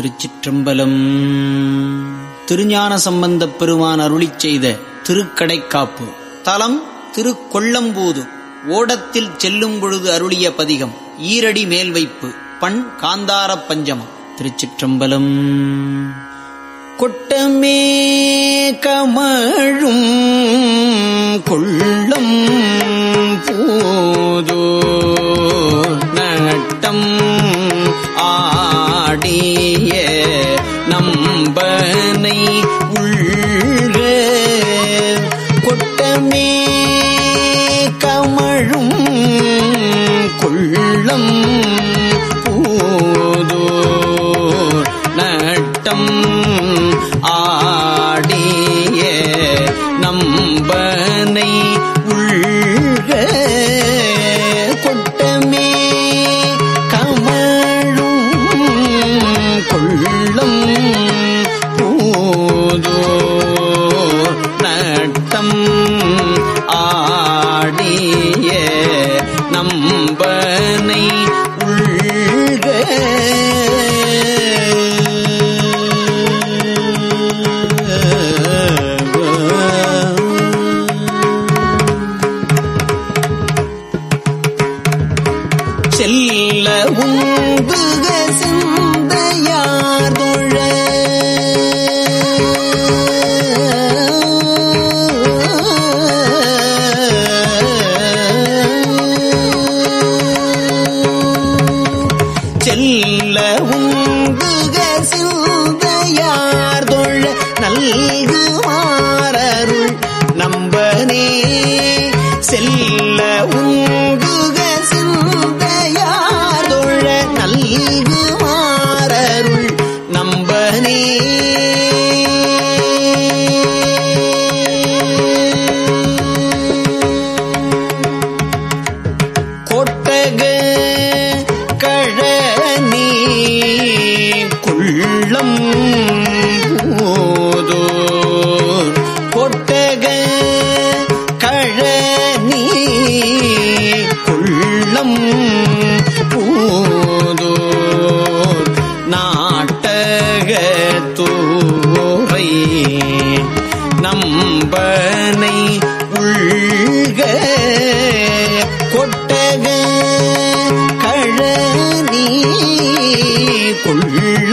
திருச்சிற்றம்பலம். திருஞான சம்பந்தப் பெருமான் அருளிச் செய்த திருக்கடைக்காப்பு. தலம் திருக்கொள்ளம்பூது ஓடத்தில் செல்லும் பொழுது அருளிய பதிகம் ஈரடி மேல் வைப்பு பண் காந்தார பஞ்சமம். திருச்சிற்றம்பலம். கொட்டமே கமழும் கொள்ளம் பூதோ நம்பனை தொழ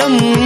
கொள்ளம்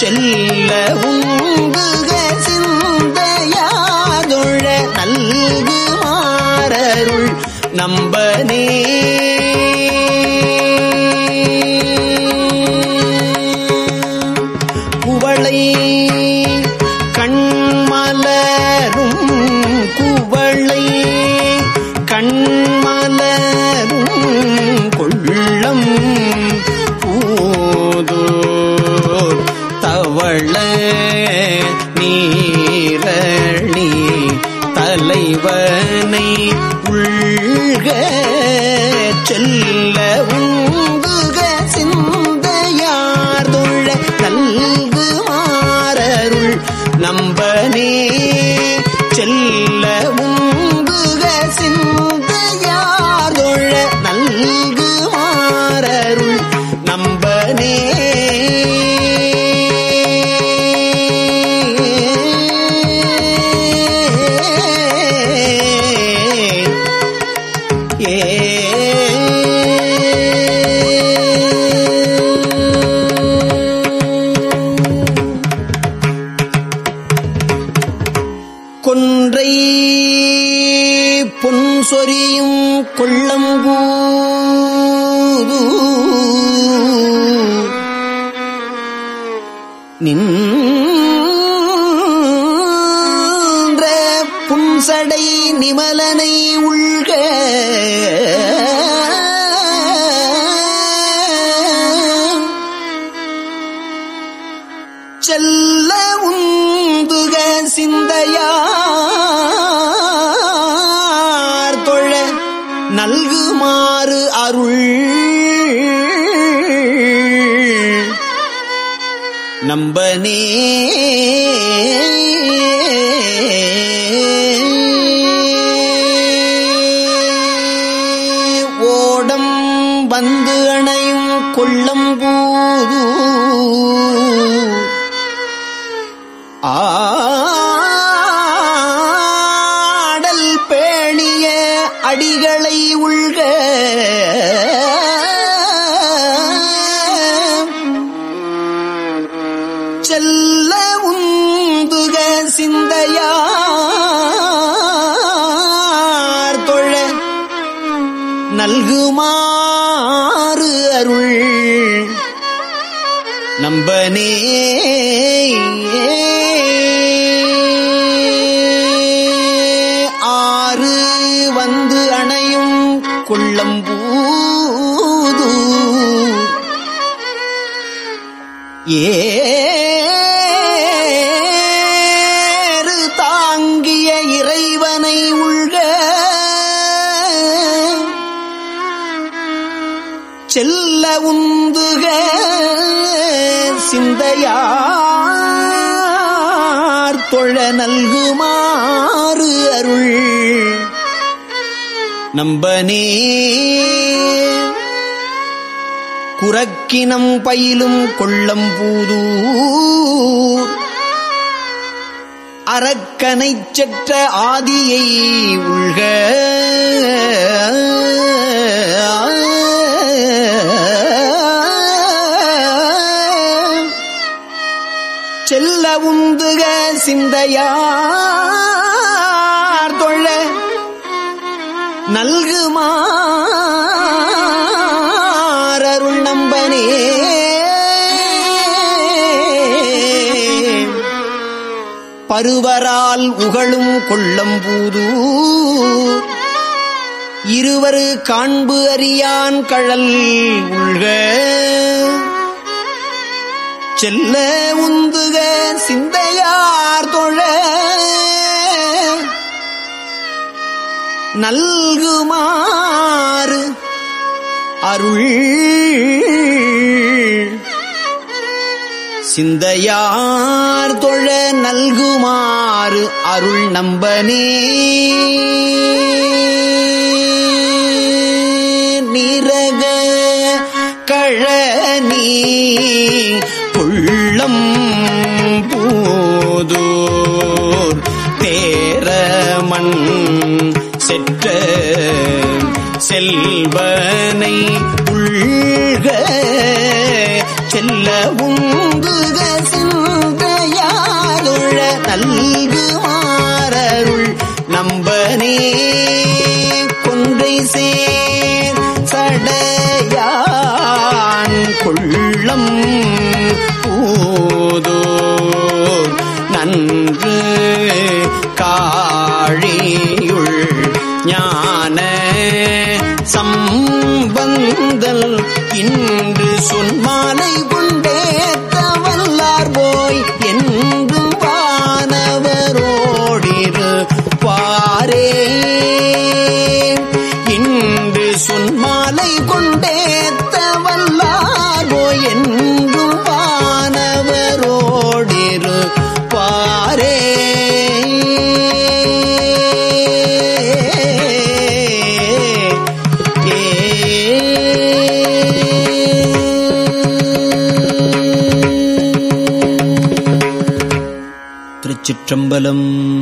செல்ல உங்குக சிந்தையாதொழ நல்குமாரருள் நம்பனே. செல்க செல்ல உங்குக சிந்தையார் தொழ நல்குமாரருள் நம்பனே செல்ல உங்குக சிந்தையார் நல்கு மாறருள். நம்ப நல்குமாறு அருள். நம்பனே. ஓடம் வந்து அணையும் கொள்ளம்பூது ஆ. நல்குமாறு அருள். நம்பனே. ஆறு வந்து அணையும் கொள்ளம்பூது ஏறு தாங்கிய இறைவனை உள்ள செல்ல உந்துக சிந்தையார் தொழ நல்குமாறு அருள். நம்பனே குரக்கினம் பயிலும் கொள்ளம் பூதூர். அரக்கனைச் செற்ற ஆதியை உள்க. சிந்தையார் தொழ நல்குமாருள் நம்பனே. பருவரால் உகழும் கொள்ளம்பூது இருவரு காண்பு அறியான் கழல் உள்க. செல்ல உந்துக சிந்தையார் தொழ. நல்குமாறு அருள். சிந்தையார் தொழ நல்குமாறு அருள் நம்பனே. செற்ற செல்வனை உள்க செல்ல உந்துக நல்கு மாறருள் நம்பனே கொன்றை சேர் சடையான் கொள்ளம் பூதோர் நன்று காழி. சம்பந்தல் இன்று சொன்மாலை चम्बलम्।